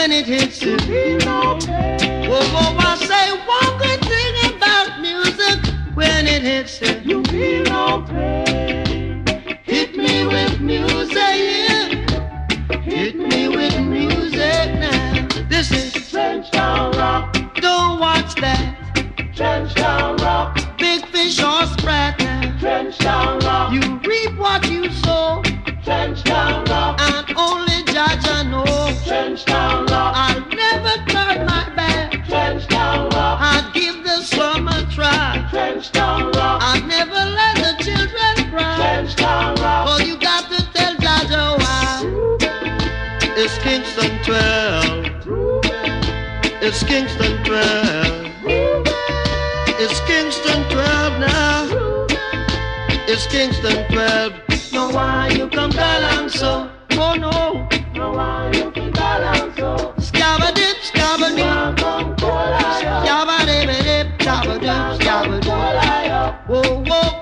when it hits you. Whoa, whoa, I say one good thing about music when it hits you. You feel no pain. Hit me with music, yeah. Hit me with music now. This is Trenchtown Rock, don't watch that. Trenchtown Rock, Big fish or sprat now. Trenchtown Kingston 12. It's Kingston 12. It's Kingston 12 now. It's Kingston 12. No, why you come down so? Oh no. No why you can balance so. Scabba dip, scabba dip. One come cola yo, Scabba dip, dip, scabba dip, scabba dip. Whoa, whoa,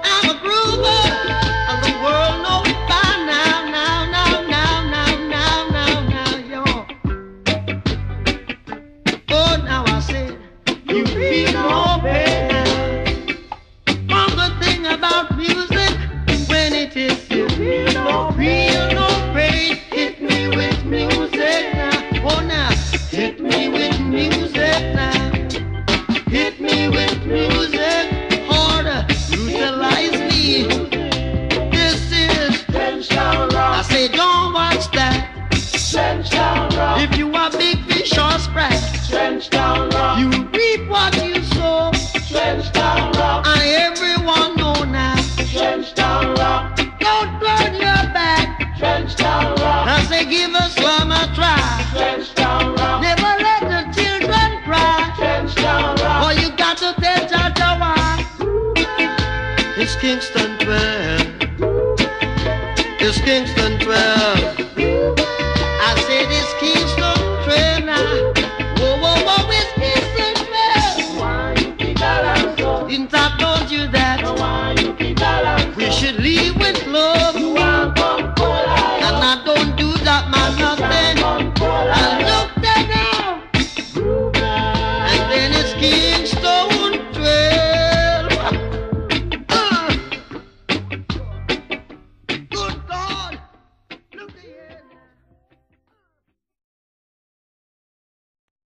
say, don't watch that. Trenchtown Rock, If you are big fish or sprat, Trenchtown Rock, you reap what you sow. Trenchtown Rock, And everyone know now. Trenchtown Rock, Don't turn your back. Trenchtown Rock, I say, give us one a try. Trenchtown Rock, Never let the children cry. Trenchtown Rock. Oh, you got to tell Jah Jah why. It's Kingston 12. This Kingston twelve.